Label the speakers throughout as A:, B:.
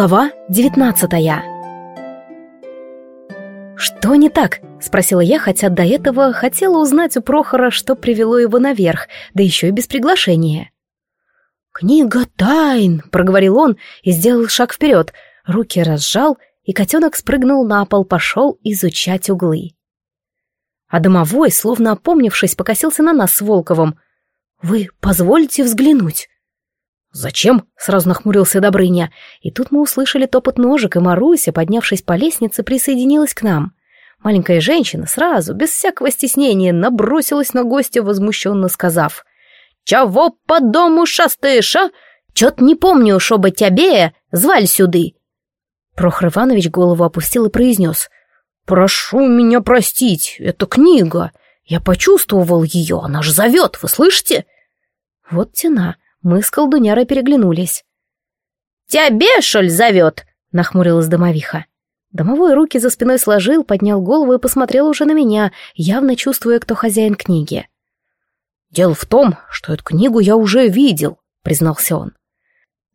A: Глава девятнадцатая «Что не так?» — спросила я, хотя до этого хотела узнать у Прохора, что привело его наверх, да еще и без приглашения. «Книга тайн!» — проговорил он и сделал шаг вперед, руки разжал, и котенок спрыгнул на пол, пошел изучать углы. А домовой, словно опомнившись, покосился на нас с Волковым. «Вы позвольте взглянуть?» «Зачем?» — сразу нахмурился Добрыня. И тут мы услышали топот ножек, и Маруся, поднявшись по лестнице, присоединилась к нам. Маленькая женщина сразу, без всякого стеснения, набросилась на гостя, возмущенно сказав. «Чего по дому шастаешь, а? Чё-то не помню, чтобы тебе звали сюды». Прохор Иванович голову опустил и произнес. «Прошу меня простить, это книга. Я почувствовал ее, она ж зовет, вы слышите?» Вот тена. Мы с колдунярой переглянулись. «Тебя, шоль, зовет?» — нахмурилась домовиха. Домовой руки за спиной сложил, поднял голову и посмотрел уже на меня, явно чувствуя, кто хозяин книги. «Дело в том, что эту книгу я уже видел», — признался он.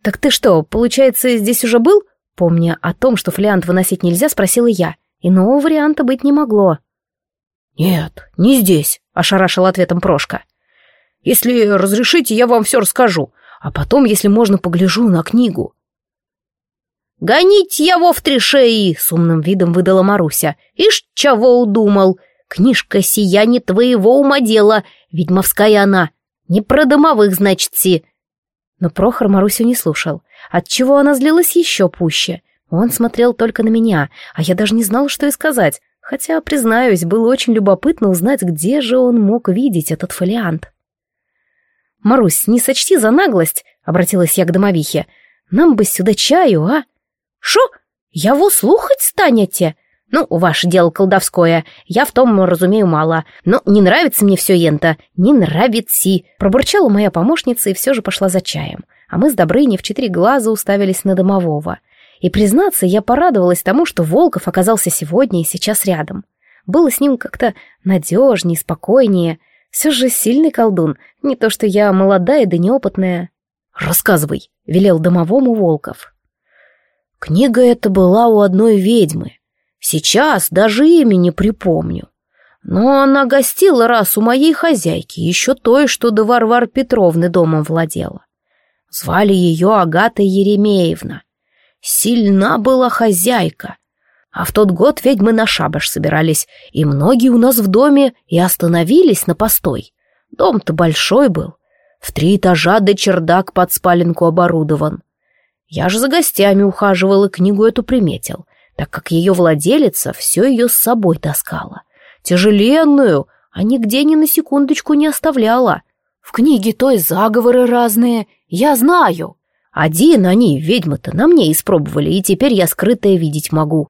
A: «Так ты что, получается, здесь уже был?» Помня о том, что флиант выносить нельзя, спросила я. Иного варианта быть не могло.
B: «Нет, не здесь», — ошарашил ответом Прошка. Если разрешите, я вам все расскажу, а потом, если можно, погляжу на книгу».
A: «Гонить его в три шеи!» — с умным видом выдала Маруся. «Ишь, чего удумал? Книжка сия не твоего ума дела, ведьмовская она. Не про домовых, значит, си». Но Прохор Марусю не слушал, отчего она злилась еще пуще. Он смотрел только на меня, а я даже не знала, что и сказать, хотя, признаюсь, было очень любопытно узнать, где же он мог видеть этот фолиант. «Марусь, не сочти за наглость», — обратилась я к домовихе. «Нам бы сюда чаю, а?» «Шо? Я во слухать станете?» «Ну, ваше дело колдовское, я в том разумею мало. Но не нравится мне все ента, не нравится». Пробурчала моя помощница и все же пошла за чаем. А мы с Добрыней в четыре глаза уставились на домового. И, признаться, я порадовалась тому, что Волков оказался сегодня и сейчас рядом. Было с ним как-то надежнее, спокойнее. Все же сильный колдун, не то что я молодая да неопытная.
B: «Рассказывай», — велел домовому Волков. Книга эта была у одной ведьмы. Сейчас даже имя не припомню. Но она гостила раз у моей хозяйки, еще той, что до Варвар Петровны домом владела. Звали ее Агата Еремеевна. Сильна была хозяйка, а в тот год ведьмы на шабаш собирались, и многие у нас в доме и остановились на постой. Дом-то большой был. В три этажа да чердак под спаленку оборудован. Я же за гостями ухаживал и книгу эту приметил, так как ее владелица все ее с собой таскала. Тяжеленную, а нигде ни на секундочку не оставляла. В книге той заговоры разные, я знаю. Один они, ведьмы-то, на мне испробовали, и теперь я скрытое видеть могу.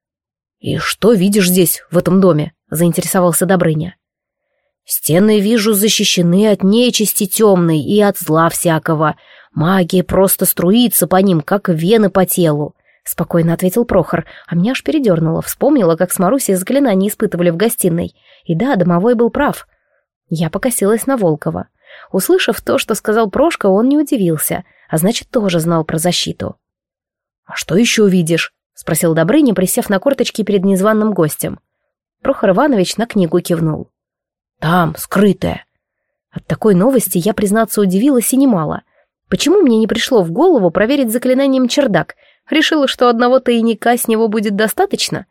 B: «И что видишь здесь, в этом доме?» — заинтересовался Добрыня. «Стены, вижу, защищены от нечисти темной и от зла всякого. Магия просто струится по ним, как вены по телу», — спокойно ответил Прохор, а меня аж передернуло, вспомнила, как с Марусей заклинания испытывали в гостиной. И да, домовой был прав. Я покосилась на Волкова. Услышав то, что сказал Прошка, он не удивился, а значит, тоже знал про защиту. «А что еще видишь?» — спросил Добрыня, присев на корточки перед незваным гостем. Прохор Иванович на книгу кивнул. «Там, скрытая». От такой новости я, признаться, удивилась и немало. Почему мне не пришло в голову проверить заклинанием чердак? Решила, что одного тайника с него будет достаточно?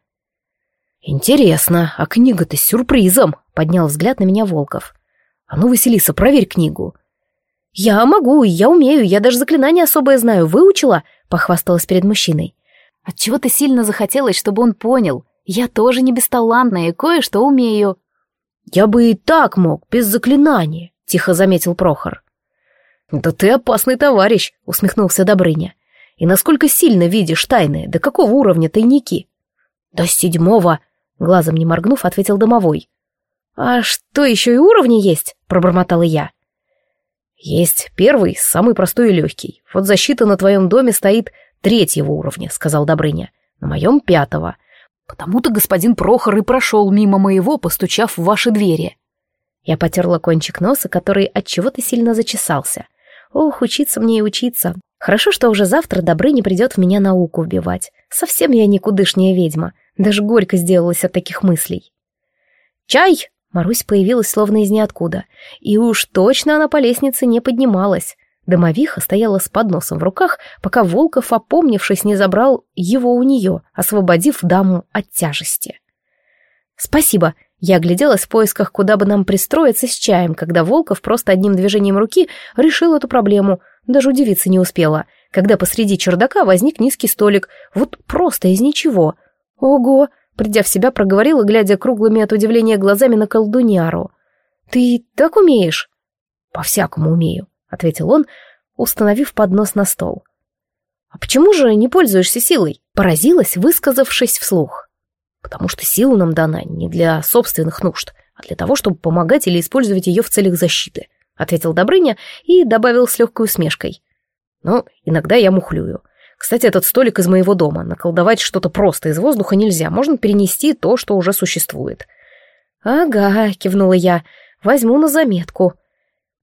B: «Интересно, а книга-то с сюрпризом», — поднял взгляд на меня Волков. «А ну, Василиса, проверь книгу». «Я могу, я умею, я даже заклинание особое знаю, выучила», — похвасталась перед мужчиной. Отчего-то сильно захотелось, чтобы он понял. Я тоже не бесталантная и кое-что умею. Я бы и так мог, без заклинания, тихо заметил Прохор. Да ты опасный товарищ, усмехнулся Добрыня. И насколько сильно видишь тайны, до какого уровня тайники? До седьмого, глазом не моргнув, ответил домовой. А что еще и уровни есть? пробормотала я. Есть первый, самый простой и легкий. Вот защита на твоем доме стоит третьего уровня», — сказал Добрыня. «На моем пятого. Потому-то господин Прохор и прошел мимо моего, постучав в ваши двери». Я потерла кончик носа, который от чего-то сильно зачесался. Ох, учиться мне и учиться.
A: Хорошо, что уже завтра Добрыня придет в меня науку убивать. Совсем я никудышняя ведьма. Даже горько сделалась от таких мыслей. «Чай!» Марусь появилась словно из ниоткуда. И уж точно она по лестнице не поднималась. Домовиха стояла с подносом в руках, пока Волков, опомнившись, не забрал его у нее, освободив даму от тяжести. «Спасибо», я огляделась в поисках, куда бы нам пристроиться с чаем, когда Волков просто одним движением руки решил эту проблему. Даже удивиться не успела, когда посреди чердака возник низкий столик. Вот просто из ничего. Ого! Придя в себя, проговорила, глядя круглыми от удивления глазами на колдуняру. «Ты так умеешь?» «По-всякому умею», — ответил он, установив поднос на стол. «А почему же не пользуешься силой?» — поразилась, высказавшись вслух потому что сила нам дана не для собственных нужд, а для того, чтобы помогать или использовать ее в целях защиты», — ответил Добрыня и добавил с легкой усмешкой. «Ну, иногда я мухлюю. Кстати, этот столик из моего дома. Наколдовать что-то просто из воздуха нельзя, можно перенести то, что уже существует». «Ага», — кивнула я, — «возьму на заметку».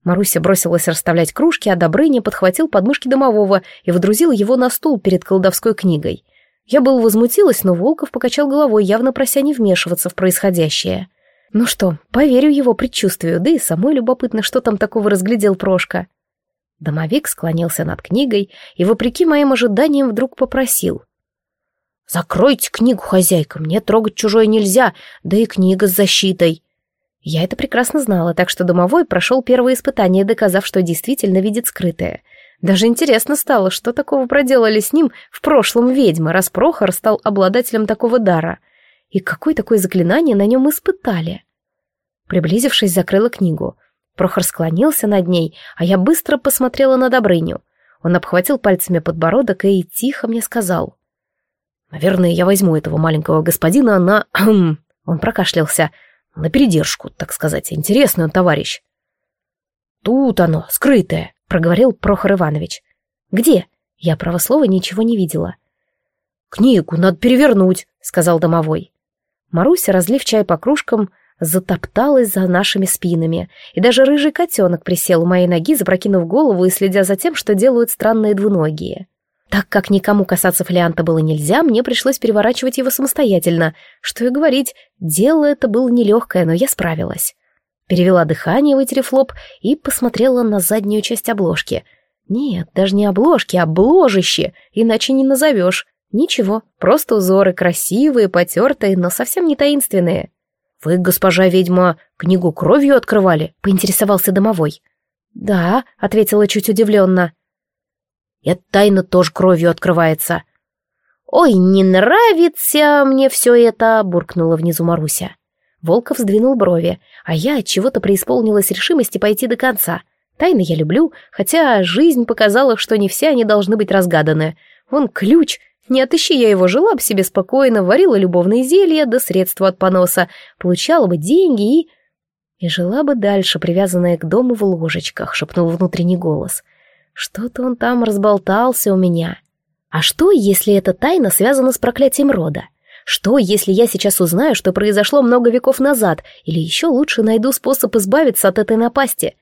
A: Маруся бросилась расставлять кружки, а Добрыня подхватил подмышки домового и водрузил его на стул перед колдовской книгой. Я был возмутилась, но Волков покачал головой, явно прося не вмешиваться в происходящее. Ну что, поверю его предчувствию, да и самой любопытно, что там такого разглядел Прошка. Домовик склонился над книгой и, вопреки моим ожиданиям, вдруг попросил. «Закройте книгу, хозяйка, мне трогать чужое нельзя, да и книга с защитой». Я это прекрасно знала, так что домовой прошел первое испытание, доказав, что действительно видит скрытое. Даже интересно стало, что такого проделали с ним в прошлом ведьмы, раз Прохор стал обладателем такого дара. И какое такое заклинание на нем испытали? Приблизившись, закрыла книгу. Прохор склонился над ней, а я быстро посмотрела на Добрыню. Он обхватил пальцами подбородок и тихо мне сказал. «Наверное, я возьму этого маленького господина на...» Он прокашлялся. «На передержку, так сказать. Интересный он товарищ». «Тут оно, скрытое», проговорил Прохор Иванович. «Где?» Я правослова ничего не видела. «Книгу надо перевернуть», — сказал домовой. Маруся, разлив чай по кружкам, затопталась за нашими спинами, и даже рыжий котенок присел у моей ноги, запрокинув голову и следя за тем, что делают странные двуногие. Так как никому касаться фолианта было нельзя, мне пришлось переворачивать его самостоятельно. Что и говорить, дело это было нелегкое, но я справилась перевела дыхание, вытерев лоб, и посмотрела на заднюю часть обложки. Нет, даже не обложки, а бложище, иначе не назовешь. Ничего, просто узоры красивые, потертые, но совсем не таинственные. «Вы, госпожа ведьма, книгу кровью открывали?» — поинтересовался домовой. «Да», — ответила чуть удивленно. «Эта тайна тоже кровью открывается». «Ой, не нравится мне все это», — буркнула внизу Маруся. Волков сдвинул брови, а я от чего-то преисполнилась решимости пойти до конца. Тайны я люблю, хотя жизнь показала, что не все они должны быть разгаданы. Вон ключ. Не отыщи я его, жила бы себе спокойно, варила любовные зелья да средства от поноса, получала бы деньги и... И жила бы дальше, привязанная к дому в ложечках, шепнул внутренний голос. Что-то он там разболтался у меня. А что, если эта тайна связана с проклятием рода? Что, если я сейчас узнаю, что произошло много веков назад, или еще лучше найду способ избавиться от этой напасти?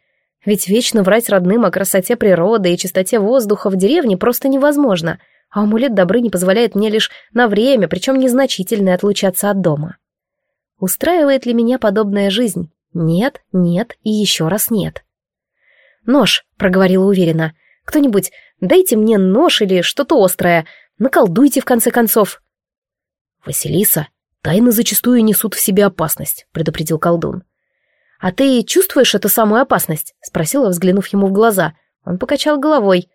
A: Ведь вечно врать родным о красоте природы и чистоте воздуха в деревне просто невозможно, а амулет добры не позволяет мне лишь на время, причем незначительное, отлучаться от дома. Устраивает ли меня подобная жизнь? Нет, нет и еще раз нет. «Нож», — проговорила уверенно. «Кто-нибудь, дайте мне нож или что-то острое. Наколдуйте, в конце концов».
B: «Василиса, тайны зачастую несут в себе опасность», — предупредил колдун.
A: «А ты чувствуешь эту самую опасность?» — спросила, взглянув ему в глаза. Он покачал головой.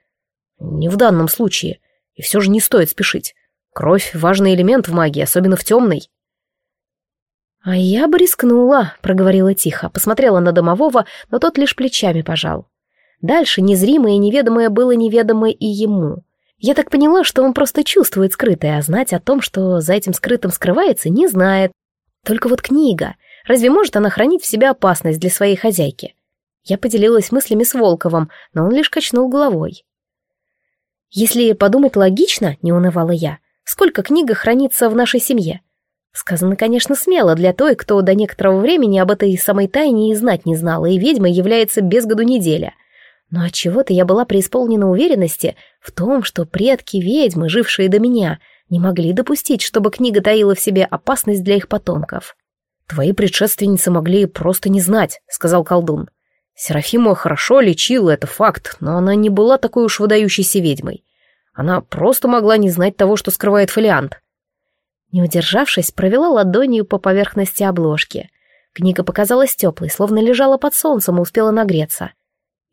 B: «Не в данном случае. И все же не стоит спешить. Кровь — важный элемент в магии, особенно в темной».
A: «А я бы рискнула», — проговорила тихо, посмотрела на домового, но тот лишь плечами пожал. Дальше незримое и неведомое было неведомо и ему. Я так поняла, что он просто чувствует скрытое, а знать о том, что за этим скрытым скрывается, не знает. Только вот книга. Разве может она хранить в себе опасность для своей хозяйки? Я поделилась мыслями с Волковым, но он лишь качнул головой. Если подумать логично, не унывала я, сколько книга хранится в нашей семье? Сказано, конечно, смело для той, кто до некоторого времени об этой самой тайне и знать не знала, и ведьмой является без году неделя. Но от чего то я была преисполнена уверенности в том, что предки ведьмы, жившие до меня, не могли допустить, чтобы книга таила в себе опасность для их потомков. «Твои предшественницы могли просто не знать», — сказал колдун. Серафима хорошо лечила, это факт, но она не была такой уж выдающейся ведьмой. Она просто могла не знать того, что скрывает фолиант. Не удержавшись, провела ладонью по поверхности обложки. Книга показалась теплой, словно лежала под солнцем и успела нагреться.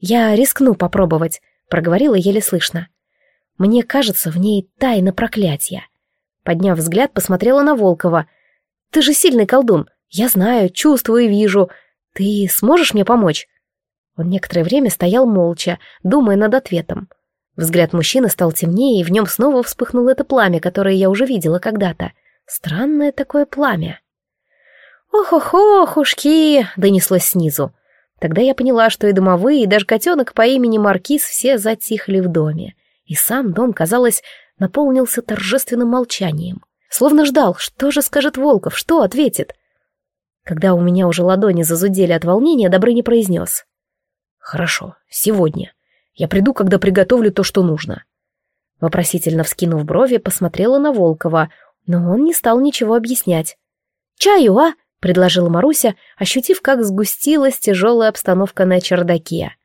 A: «Я рискну попробовать», — проговорила еле слышно. «Мне кажется, в ней тайна проклятия». Подняв взгляд, посмотрела на Волкова. «Ты же сильный колдун. Я знаю, чувствую и вижу. Ты сможешь мне помочь?» Он некоторое время стоял молча, думая над ответом. Взгляд мужчины стал темнее, и в нем снова вспыхнуло это пламя, которое я уже видела когда-то. Странное такое пламя. «Ох-ох-ох, ушки!» — донеслось снизу. Тогда я поняла, что и домовые, и даже котенок по имени Маркиз все затихли в доме. И сам дом, казалось, наполнился торжественным молчанием. Словно ждал, что же скажет Волков, что ответит. Когда у меня уже ладони зазудели от волнения, Добрыня произнес. «Хорошо, сегодня. Я приду, когда приготовлю то, что нужно». Вопросительно вскинув брови, посмотрела на Волкова, но он не стал ничего объяснять. «Чаю, а?» — предложила Маруся, ощутив, как сгустилась тяжелая обстановка на чердаке.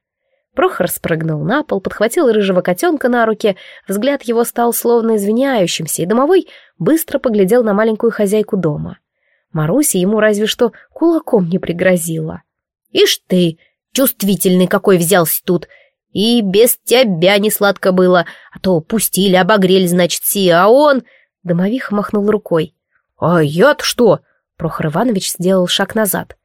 A: Прохор спрыгнул на пол, подхватил рыжего котенка на руки, взгляд его стал словно извиняющимся, и домовой быстро поглядел на маленькую хозяйку дома. Маруся ему разве что кулаком не пригрозила. «Ишь ты, чувствительный какой взялся тут! И без тебя не сладко было, а то пустили, обогрели, значит, си, а он...» Домовиха махнул рукой. «А я-то что?» Прохор Иванович сделал шаг назад.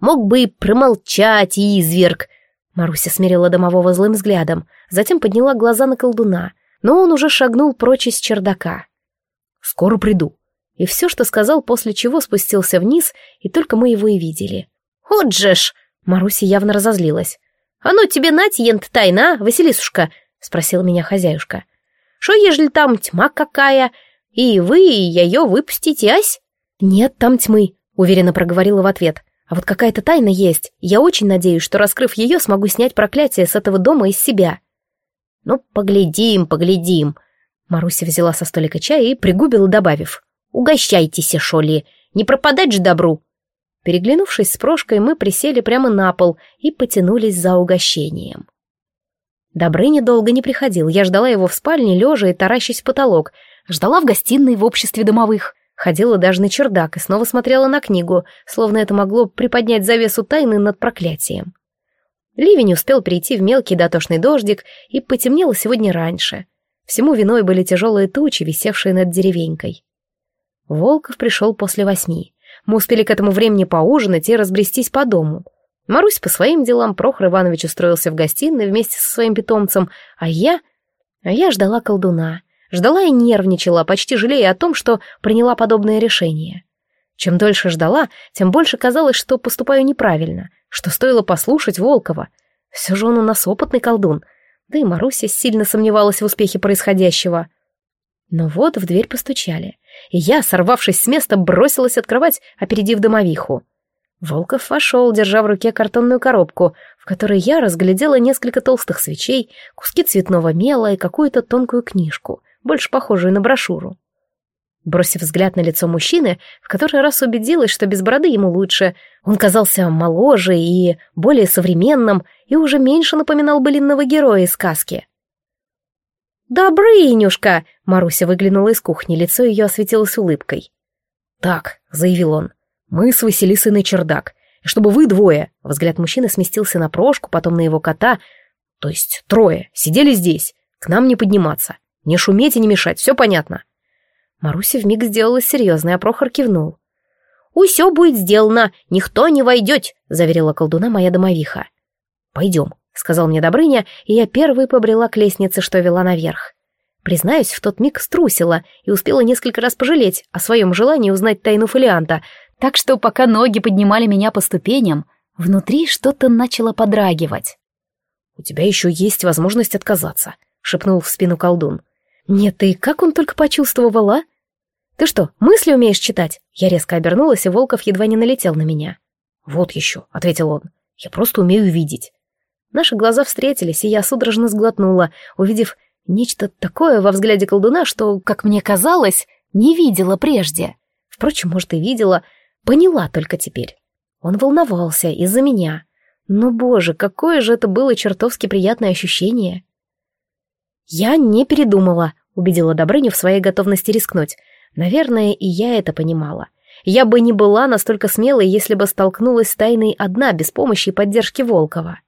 A: «Мог бы и промолчать, и изверг!» Маруся смирила домового злым взглядом, затем подняла глаза на колдуна, но он уже шагнул прочь из чердака. «Скоро приду», и все, что сказал, после чего спустился вниз, и только мы его и видели. «Вот же ж!» — Маруся явно разозлилась. «А ну тебе нать, ент тайна, Василисушка!» — спросила меня хозяюшка. «Шо, ежели там тьма какая, и вы ее выпустите, ась?» «Нет там тьмы», — уверенно проговорила в ответ. «А вот какая-то тайна есть. Я очень надеюсь, что, раскрыв ее, смогу снять проклятие с этого дома из себя». «Ну, поглядим, поглядим». Маруся взяла со столика чай и пригубила, добавив. «Угощайтесь, Шоли, не пропадать же добру!» Переглянувшись с Прошкой, мы присели прямо на пол и потянулись за угощением. Добрыня долго не приходил, я ждала его в спальне, лежа и таращась в потолок, ждала в гостиной в обществе домовых, ходила даже на чердак и снова смотрела на книгу, словно это могло приподнять завесу тайны над проклятием. Ливень успел перейти в мелкий дотошный дождик и потемнело сегодня раньше. Всему виной были тяжелые тучи, висевшие над деревенькой. Волков пришел после восьми. Мы успели к этому времени поужинать и разбрестись по дому. Марусь по своим делам, Прохор Иванович устроился в гостиной вместе со своим питомцем, а я... А я ждала колдуна. Ждала и нервничала, почти жалея о том, что приняла подобное решение. Чем дольше ждала, тем больше казалось, что поступаю неправильно, что стоило послушать Волкова. Все же он у нас опытный колдун. Да и Маруся сильно сомневалась в успехе происходящего. Но вот в дверь постучали и я, сорвавшись с места, бросилась открывать, опередив домовиху. Волков вошел, держа в руке картонную коробку, в которой я разглядела несколько толстых свечей, куски цветного мела и какую-то тонкую книжку, больше похожую на брошюру. Бросив взгляд на лицо мужчины, в который раз убедилась, что без бороды ему лучше, он казался моложе и более современным, и уже меньше напоминал былинного героя из сказки. «Добрынюшка!» — Маруся выглянула из кухни, лицо ее осветилось улыбкой. «Так», — заявил он, — «мы с Василисой на чердак, и чтобы вы двое...» Взгляд мужчины сместился на Прошку, потом на его кота, то есть трое, сидели здесь, к нам не подниматься, не шуметь и не мешать, все понятно. Маруся вмиг сделала серьезно, а Прохор кивнул. «Усё будет сделано, никто не войдет», — заверила колдуна моя домовиха. «Пойдем», — сказал мне Добрыня, и я первой побрела к лестнице, что вела наверх. Признаюсь, в тот миг струсила и успела несколько раз пожалеть о своем желании узнать тайну фолианта, так что пока ноги поднимали меня по ступеням, внутри что-то начало подрагивать. «У тебя еще есть возможность отказаться», — шепнул в спину колдун. «Нет, и как он только почувствовал, а? Ты что, мысли умеешь читать?» Я резко обернулась, и Волков едва не налетел на меня. «Вот еще», — ответил он, — «я просто умею видеть. Наши глаза встретились, и я судорожно сглотнула, увидев нечто такое во взгляде колдуна, что, как мне казалось, не видела прежде. Впрочем, может, и видела, поняла только теперь. Он волновался из-за меня. Но, боже, какое же это было чертовски приятное ощущение. Я не передумала, убедила Добрыню в своей готовности рискнуть. Наверное, и я это понимала. Я бы не была настолько смелой, если бы столкнулась с тайной одна, без помощи и поддержки Волкова.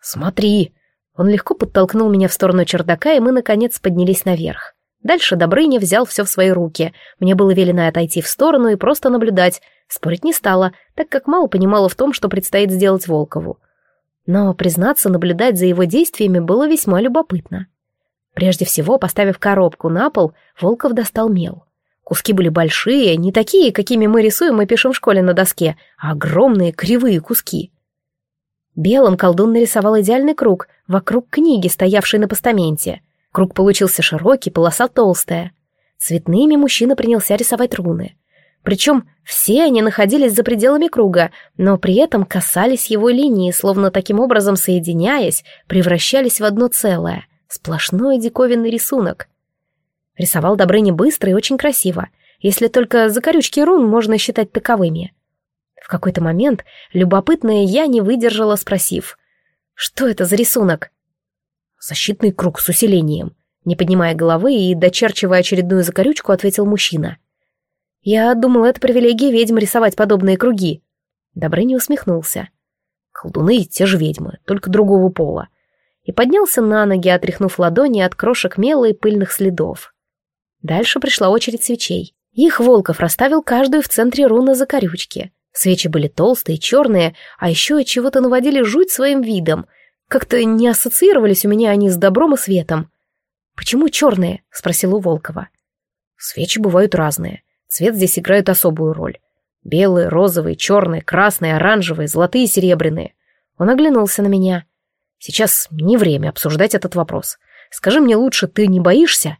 A: «Смотри!» Он легко подтолкнул меня в сторону чердака, и мы, наконец, поднялись наверх. Дальше Добрыня взял все в свои руки. Мне было велено отойти в сторону и просто наблюдать. Спорить не стала, так как мало понимала в том, что предстоит сделать Волкову. Но, признаться, наблюдать за его действиями было весьма любопытно. Прежде всего, поставив коробку на пол, Волков достал мел. Куски были большие, не такие, какими мы рисуем и пишем в школе на доске, а огромные кривые куски. Белым колдун нарисовал идеальный круг вокруг книги, стоявшей на постаменте. Круг получился широкий, полоса толстая. Цветными мужчина принялся рисовать руны. Причем все они находились за пределами круга, но при этом касались его линии, словно таким образом соединяясь, превращались в одно целое. Сплошной диковинный рисунок — Рисовал Добрыня быстро и очень красиво, если только закорючки рун можно считать таковыми. В какой-то момент любопытная я не выдержала, спросив, «Что это за рисунок?» «Защитный круг с усилением», не поднимая головы и дочерчивая очередную закорючку, ответил мужчина. «Я думал, это привилегия ведьм рисовать подобные круги». Добрыня усмехнулся. «Колдуны — те же ведьмы, только другого пола». И поднялся на ноги, отряхнув ладони от крошек мела и пыльных следов. Дальше пришла очередь свечей. Их Волков расставил каждую в центре руны закорючки. Свечи были толстые, черные, а еще от чего-то наводили жуть своим видом. Как-то не ассоциировались у меня они с добром и светом. «Почему черные?» — спросил у Волкова. «Свечи бывают разные. Цвет здесь играет особую роль. Белые, розовые, черные, красные, оранжевые, золотые, серебряные». Он оглянулся на меня. «Сейчас не время обсуждать этот вопрос. Скажи мне лучше, ты не боишься?»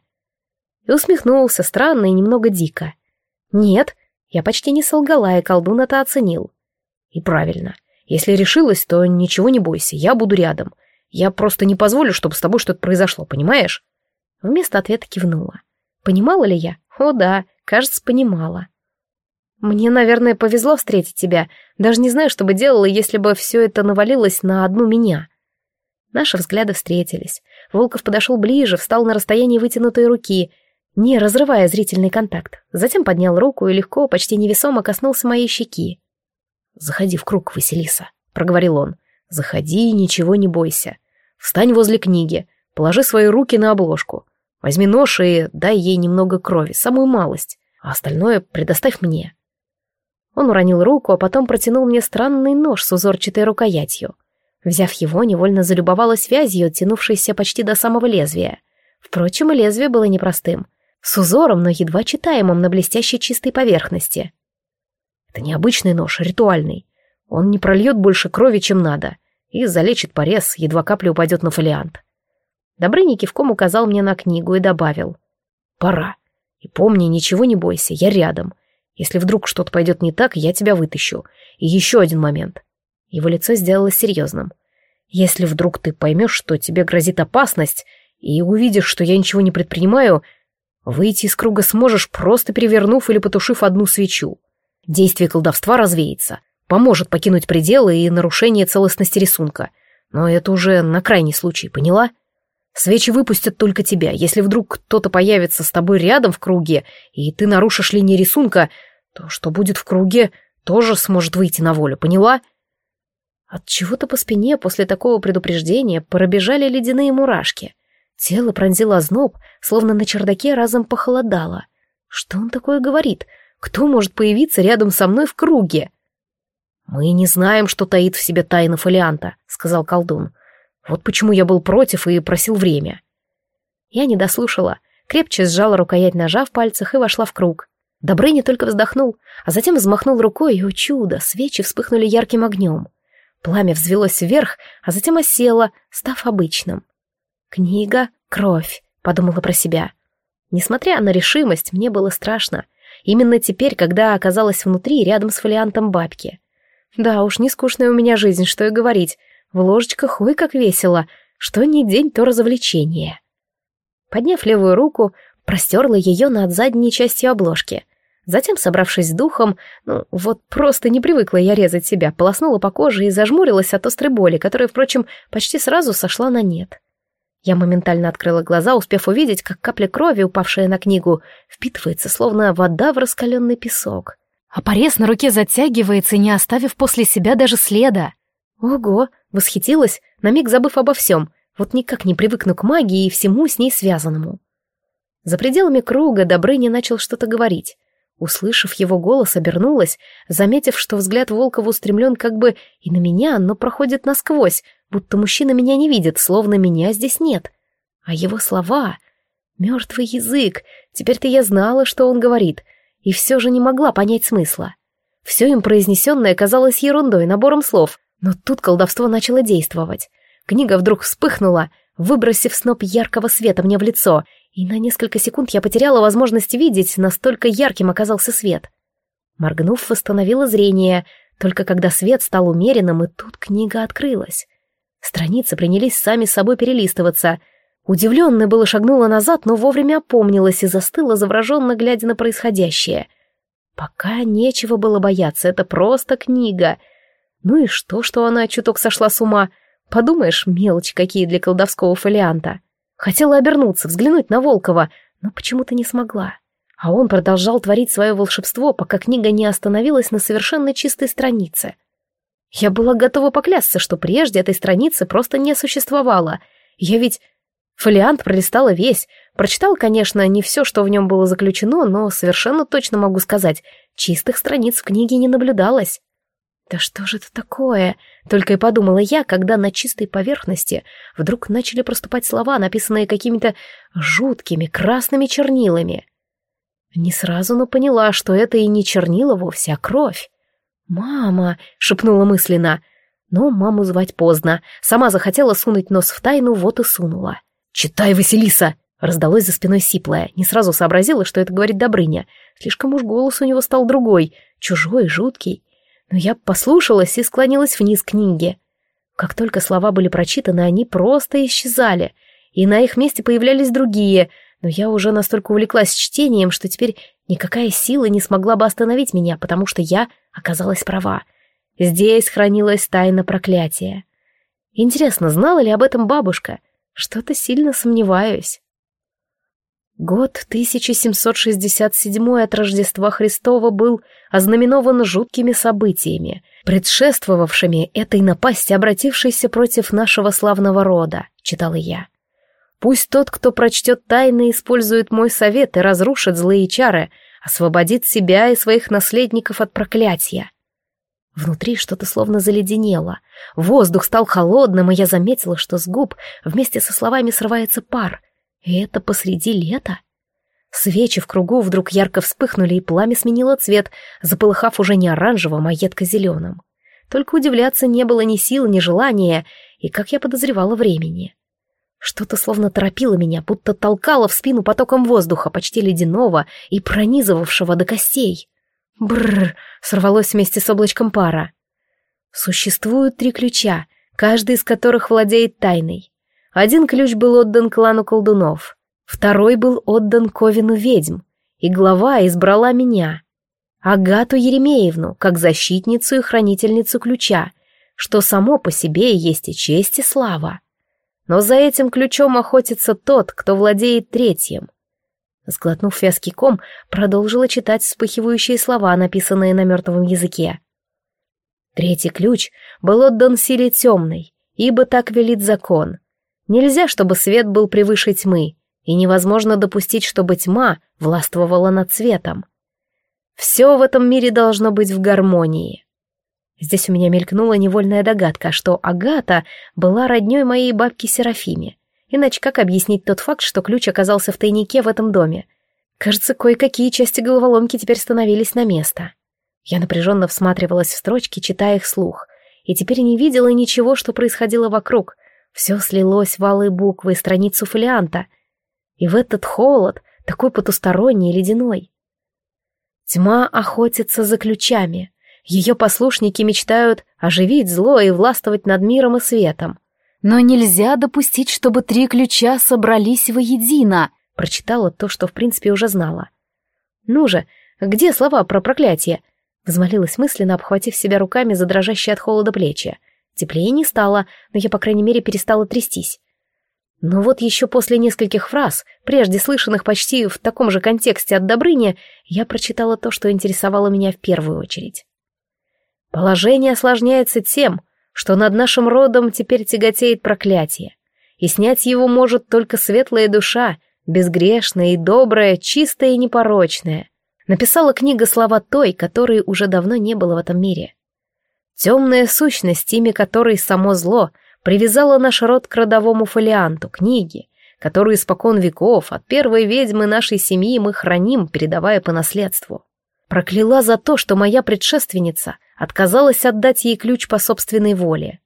A: и усмехнулся странно и немного дико. «Нет, я почти не солгала, и колдун это оценил». «И правильно. Если решилась, то ничего не бойся, я буду рядом. Я просто не позволю, чтобы с тобой что-то произошло, понимаешь?» Вместо ответа кивнула. «Понимала ли я? О да, кажется, понимала». «Мне, наверное, повезло встретить тебя. Даже не знаю, что бы делала, если бы все это навалилось на одну меня». Наши взгляды встретились. Волков подошел ближе, встал на расстоянии вытянутой руки — не разрывая зрительный контакт. Затем поднял руку и легко, почти невесомо коснулся моей щеки. «Заходи в круг, Василиса», — проговорил он. «Заходи и ничего не бойся. Встань возле книги, положи свои руки на обложку. Возьми нож и дай ей немного крови, самую малость, а остальное предоставь мне». Он уронил руку, а потом протянул мне странный нож с узорчатой рукоятью. Взяв его, невольно залюбовалась связью, тянувшейся почти до самого лезвия. Впрочем, лезвие было непростым с узором, но едва читаемым на блестящей чистой поверхности. Это необычный нож, ритуальный. Он не прольет больше крови, чем надо, и залечит порез, едва капля упадет на фолиант. Добрыня кивком указал мне на книгу и добавил. «Пора. И помни, ничего не бойся, я рядом. Если вдруг что-то пойдет не так, я тебя вытащу. И еще один момент». Его лицо сделалось серьезным. «Если вдруг ты поймешь, что тебе грозит опасность, и увидишь, что я ничего не предпринимаю, Выйти из круга сможешь, просто перевернув или потушив одну свечу. Действие колдовства развеется, поможет покинуть пределы и нарушение целостности рисунка. Но это уже на крайний случай, поняла? Свечи выпустят только тебя. Если вдруг кто-то появится с тобой рядом в круге, и ты нарушишь линии рисунка, то что будет в круге, тоже сможет выйти на волю, поняла? От чего-то по спине после такого предупреждения пробежали ледяные мурашки — Тело пронзило озноб, словно на чердаке разом похолодало. Что он такое говорит? Кто может появиться рядом со мной в круге? «Мы не знаем, что таит в себе тайна фолианта», — сказал колдун. «Вот почему я был против и просил время». Я не дослушала, крепче сжала рукоять ножа в пальцах и вошла в круг. Добрыня только вздохнул, а затем взмахнул рукой, и, о чудо, свечи вспыхнули ярким огнем. Пламя взвелось вверх, а затем осело, став обычным. «Книга — кровь», — подумала про себя. Несмотря на решимость, мне было страшно. Именно теперь, когда оказалась внутри, рядом с фолиантом бабки. Да уж, не скучная у меня жизнь, что и говорить. В ложечках ой как весело, что не день, то развлечение. Подняв левую руку, простерла ее над задней частью обложки. Затем, собравшись с духом, ну вот просто не привыкла я резать себя, полоснула по коже и зажмурилась от острой боли, которая, впрочем, почти сразу сошла на нет. Я моментально открыла глаза, успев увидеть, как капля крови, упавшая на книгу, впитывается, словно вода в раскаленный песок. А порез на руке затягивается, не оставив после себя даже следа. Ого, восхитилась, на миг забыв обо всем. Вот никак не привыкну к магии и всему с ней связанному. За пределами круга Добрыня начал что-то говорить. Услышав его голос, обернулась, заметив, что взгляд Волкова устремлен как бы и на меня, но проходит насквозь, будто мужчина меня не видит, словно меня здесь нет. А его слова... Мертвый язык. Теперь-то я знала, что он говорит, и все же не могла понять смысла. Все им произнесенное казалось ерундой, набором слов, но тут колдовство начало действовать. Книга вдруг вспыхнула, выбросив сноп яркого света мне в лицо, и на несколько секунд я потеряла возможность видеть, настолько ярким оказался свет. Моргнув, восстановила зрение, только когда свет стал умеренным, и тут книга открылась. Страницы принялись сами собой перелистываться. Удивленная было шагнула назад, но вовремя опомнилась и застыла, завраженно глядя на происходящее. Пока нечего было бояться, это просто книга. Ну и что, что она чуток сошла с ума? Подумаешь, мелочи какие для колдовского фолианта. Хотела обернуться, взглянуть на Волкова, но почему-то не смогла. А он продолжал творить свое волшебство, пока книга не остановилась на совершенно чистой странице. Я была готова поклясться, что прежде этой страницы просто не существовало. Я ведь фолиант пролистала весь, прочитал, конечно, не все, что в нем было заключено, но совершенно точно могу сказать, чистых страниц в книге не наблюдалось. «Да что же это такое?» — только и подумала я, когда на чистой поверхности вдруг начали проступать слова, написанные какими-то жуткими красными чернилами. Не сразу, но поняла, что это и не чернила вовсе, а кровь. «Мама!» — шепнула мысленно. Но маму звать поздно. Сама захотела сунуть нос в тайну, вот и сунула. «Читай, Василиса!» — раздалось за спиной сиплая. Не сразу сообразила, что это говорит Добрыня. Слишком уж голос у него стал другой, чужой, жуткий но я послушалась и склонилась вниз книги. Как только слова были прочитаны, они просто исчезали, и на их месте появлялись другие, но я уже настолько увлеклась чтением, что теперь никакая сила не смогла бы остановить меня, потому что я оказалась права. Здесь хранилась тайна проклятия. Интересно, знала ли об этом бабушка? Что-то сильно сомневаюсь. Год 1767 от Рождества Христова был ознаменован жуткими событиями, предшествовавшими этой напасти, обратившейся против нашего славного рода, читала я. Пусть тот, кто прочтет тайны, использует мой совет и разрушит злые чары, освободит себя и своих наследников от проклятия. Внутри что-то словно заледенело. Воздух стал холодным, и я заметила, что с губ вместе со словами срывается пар, и это посреди лета? Свечи в кругу вдруг ярко вспыхнули, и пламя сменило цвет, заполыхав уже не оранжевым, а едко-зеленым. Только удивляться не было ни сил, ни желания, и, как я подозревала, времени. Что-то словно торопило меня, будто толкало в спину потоком воздуха, почти ледяного и пронизывавшего до костей. Бррр, сорвалось вместе с облачком пара. Существуют три ключа, каждый из которых владеет тайной. Один ключ был отдан клану колдунов, второй был отдан Ковину ведьм, и глава избрала меня, Агату Еремеевну, как защитницу и хранительницу ключа, что само по себе есть и честь, и слава. Но за этим ключом охотится тот, кто владеет третьим. Сглотнув вязкий ком, продолжила читать вспыхивающие слова, написанные на мертвом языке. Третий ключ был отдан силе темной, ибо так велит закон. Нельзя, чтобы свет был превыше тьмы, и невозможно допустить, чтобы тьма властвовала над светом. Все в этом мире должно быть в гармонии. Здесь у меня мелькнула невольная догадка, что Агата была роднёй моей бабки Серафиме. Иначе как объяснить тот факт, что ключ оказался в тайнике в этом доме? Кажется, кое-какие части головоломки теперь становились на место. Я напряженно всматривалась в строчки, читая их слух, и теперь не видела ничего, что происходило вокруг, все слилось в алые буквы и страницу фолианта. И в этот холод, такой потусторонний и ледяной. Тьма охотится за ключами. Ее послушники мечтают оживить зло и властвовать над миром и светом. Но нельзя допустить, чтобы три ключа собрались воедино, прочитала то, что в принципе уже знала. Ну же, где слова про проклятие? Взмолилась мысленно, обхватив себя руками за дрожащие от холода плечи. Теплее не стало, но я, по крайней мере, перестала трястись. Но вот еще после нескольких фраз, прежде слышанных почти в таком же контексте от Добрыни, я прочитала то, что интересовало меня в первую очередь. Положение осложняется тем, что над нашим родом теперь тяготеет проклятие, и снять его может только светлая душа, безгрешная и добрая, чистая и непорочная. Написала книга слова той, которой уже давно не было в этом мире. Темная сущность, имя которой само зло — привязала наш род к родовому фолианту, книге, которую испокон веков от первой ведьмы нашей семьи мы храним, передавая по наследству. Прокляла за то, что моя предшественница отказалась отдать ей ключ по собственной воле.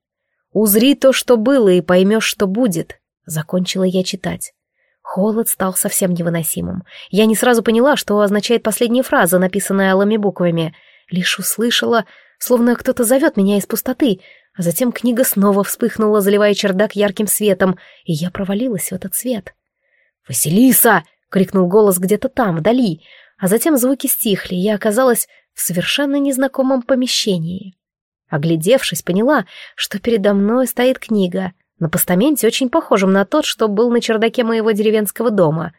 A: «Узри то, что было, и поймешь, что будет», — закончила я читать. Холод стал совсем невыносимым. Я не сразу поняла, что означает последняя фраза, написанная алыми буквами. Лишь услышала, словно кто-то зовет меня из пустоты, а затем книга снова вспыхнула, заливая чердак ярким светом, и я провалилась в этот свет. «Василиса!» — крикнул голос где-то там, вдали, а затем звуки стихли, и я оказалась в совершенно незнакомом помещении. Оглядевшись, поняла, что передо мной стоит книга, на постаменте очень похожем на тот, что был на чердаке моего деревенского дома.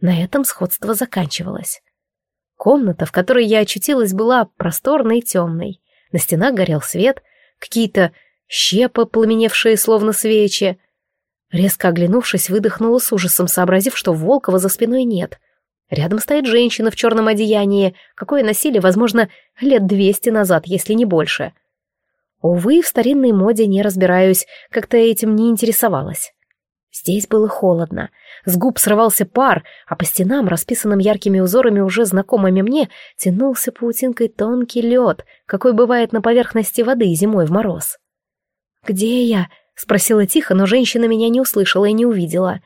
A: На этом сходство заканчивалось. Комната, в которой я очутилась, была просторной и темной. На стенах горел свет, какие-то щепы, пламеневшие словно свечи. Резко оглянувшись, выдохнула с ужасом, сообразив, что Волкова за спиной нет. Рядом стоит женщина в черном одеянии, какое носили, возможно, лет двести назад, если не больше. Увы, в старинной моде не разбираюсь, как-то этим не интересовалась. Здесь было холодно. С губ срывался пар, а по стенам, расписанным яркими узорами, уже знакомыми мне, тянулся паутинкой тонкий лед, какой бывает на поверхности воды зимой в мороз. «Где я?» — спросила тихо, но женщина меня не услышала и не увидела.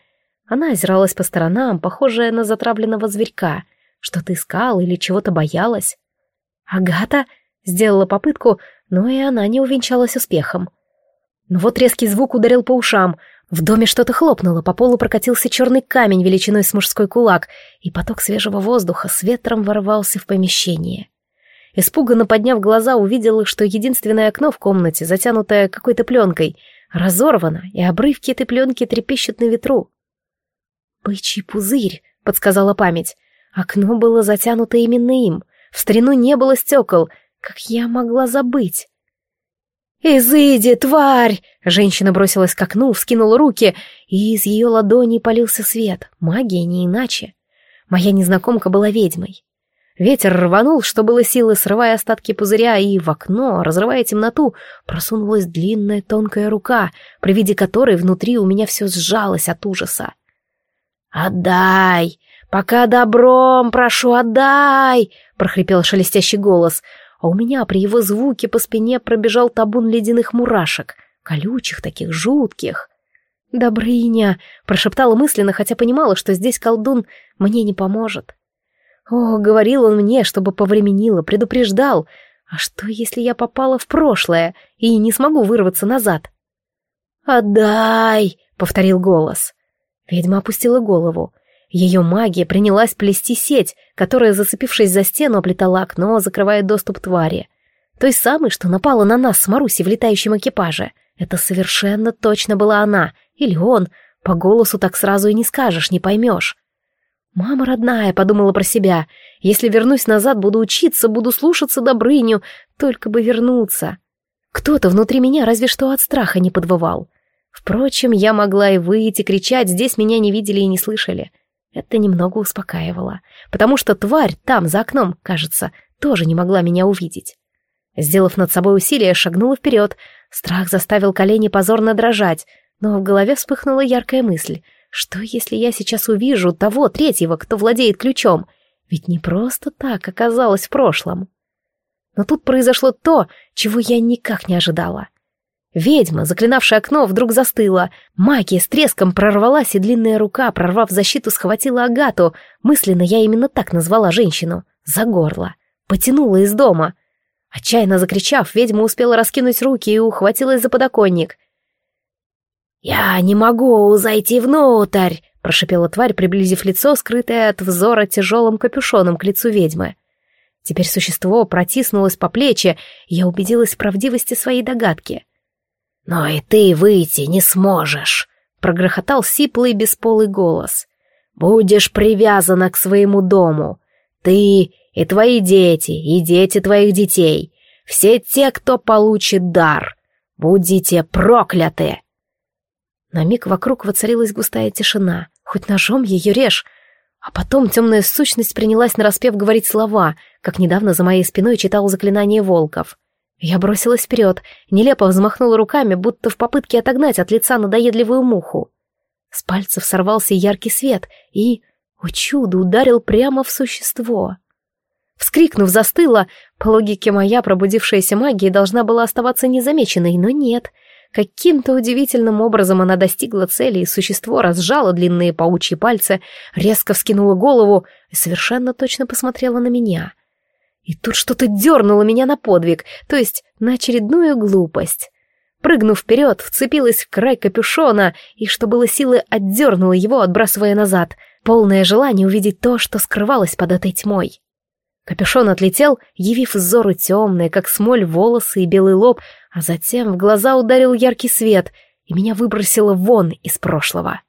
A: Она озиралась по сторонам, похожая на затравленного зверька. Что-то искала или чего-то боялась. «Агата?» — сделала попытку, но и она не увенчалась успехом. Но вот резкий звук ударил по ушам — в доме что-то хлопнуло, по полу прокатился черный камень величиной с мужской кулак, и поток свежего воздуха с ветром ворвался в помещение. Испуганно подняв глаза, увидела, что единственное окно в комнате, затянутое какой-то пленкой, разорвано, и обрывки этой пленки трепещут на ветру. «Бычий пузырь», — подсказала память. Окно было затянуто именно им. В старину не было стекол. Как я могла забыть? «Изыди, тварь!» Женщина бросилась к окну, вскинула руки, и из ее ладони полился свет. Магия не иначе. Моя незнакомка была ведьмой. Ветер рванул, что было силы, срывая остатки пузыря, и в окно, разрывая темноту, просунулась длинная тонкая рука, при виде которой внутри у меня все сжалось от ужаса. «Отдай! Пока добром, прошу, отдай!» — прохрипел шелестящий голос — а у меня при его звуке по спине пробежал табун ледяных мурашек, колючих таких, жутких. «Добрыня!» — прошептала мысленно, хотя понимала, что здесь колдун мне не поможет. О, говорил он мне, чтобы повременило, предупреждал. А что, если я попала в прошлое и не смогу вырваться назад? «Отдай!» — повторил голос. Ведьма опустила голову. Ее магия принялась плести сеть, которая, зацепившись за стену, оплетала окно, закрывая доступ твари. Той самой, что напала на нас с Марусей в летающем экипаже. Это совершенно точно была она. Или он. По голосу так сразу и не скажешь, не поймешь. «Мама родная», — подумала про себя. «Если вернусь назад, буду учиться, буду слушаться Добрыню, только бы вернуться». Кто-то внутри меня разве что от страха не подвывал. Впрочем, я могла и выйти, кричать, здесь меня не видели и не слышали. Это немного успокаивало, потому что тварь там, за окном, кажется, тоже не могла меня увидеть. Сделав над собой усилие, шагнула вперед. Страх заставил колени позорно дрожать, но в голове вспыхнула яркая мысль. Что, если я сейчас увижу того третьего, кто владеет ключом? Ведь не просто так оказалось в прошлом. Но тут произошло то, чего я никак не ожидала. Ведьма, заклинавшая окно, вдруг застыла. Магия с треском прорвалась, и длинная рука, прорвав защиту, схватила Агату. Мысленно я именно так назвала женщину. За горло. Потянула из дома. Отчаянно закричав, ведьма успела раскинуть руки и ухватилась за подоконник. «Я не могу зайти внутрь!» — прошипела тварь, приблизив лицо, скрытое от взора тяжелым капюшоном к лицу ведьмы. Теперь существо протиснулось по плечи, и я убедилась в правдивости своей догадки. «Но и ты выйти не сможешь!» — прогрохотал сиплый бесполый голос. «Будешь привязана к своему дому. Ты и твои дети, и дети твоих детей. Все те, кто получит дар. Будете прокляты!» На миг вокруг воцарилась густая тишина. Хоть ножом ее режь. А потом темная сущность принялась нараспев говорить слова, как недавно за моей спиной читал заклинание волков. Я бросилась вперед, нелепо взмахнула руками, будто в попытке отогнать от лица надоедливую муху. С пальцев сорвался яркий свет и, о чудо, ударил прямо в существо. Вскрикнув, застыла. По логике моя пробудившаяся магия должна была оставаться незамеченной, но нет. Каким-то удивительным образом она достигла цели, и существо разжало длинные паучьи пальцы, резко вскинуло голову и совершенно точно посмотрело на меня. И тут что-то дернуло меня на подвиг, то есть на очередную глупость. Прыгнув вперед, вцепилась в край капюшона и, что было силы, отдернула его, отбрасывая назад, полное желание увидеть то, что скрывалось под этой тьмой. Капюшон отлетел, явив взору темные, как смоль, волосы и белый лоб, а затем в глаза ударил яркий свет, и меня выбросило вон из прошлого.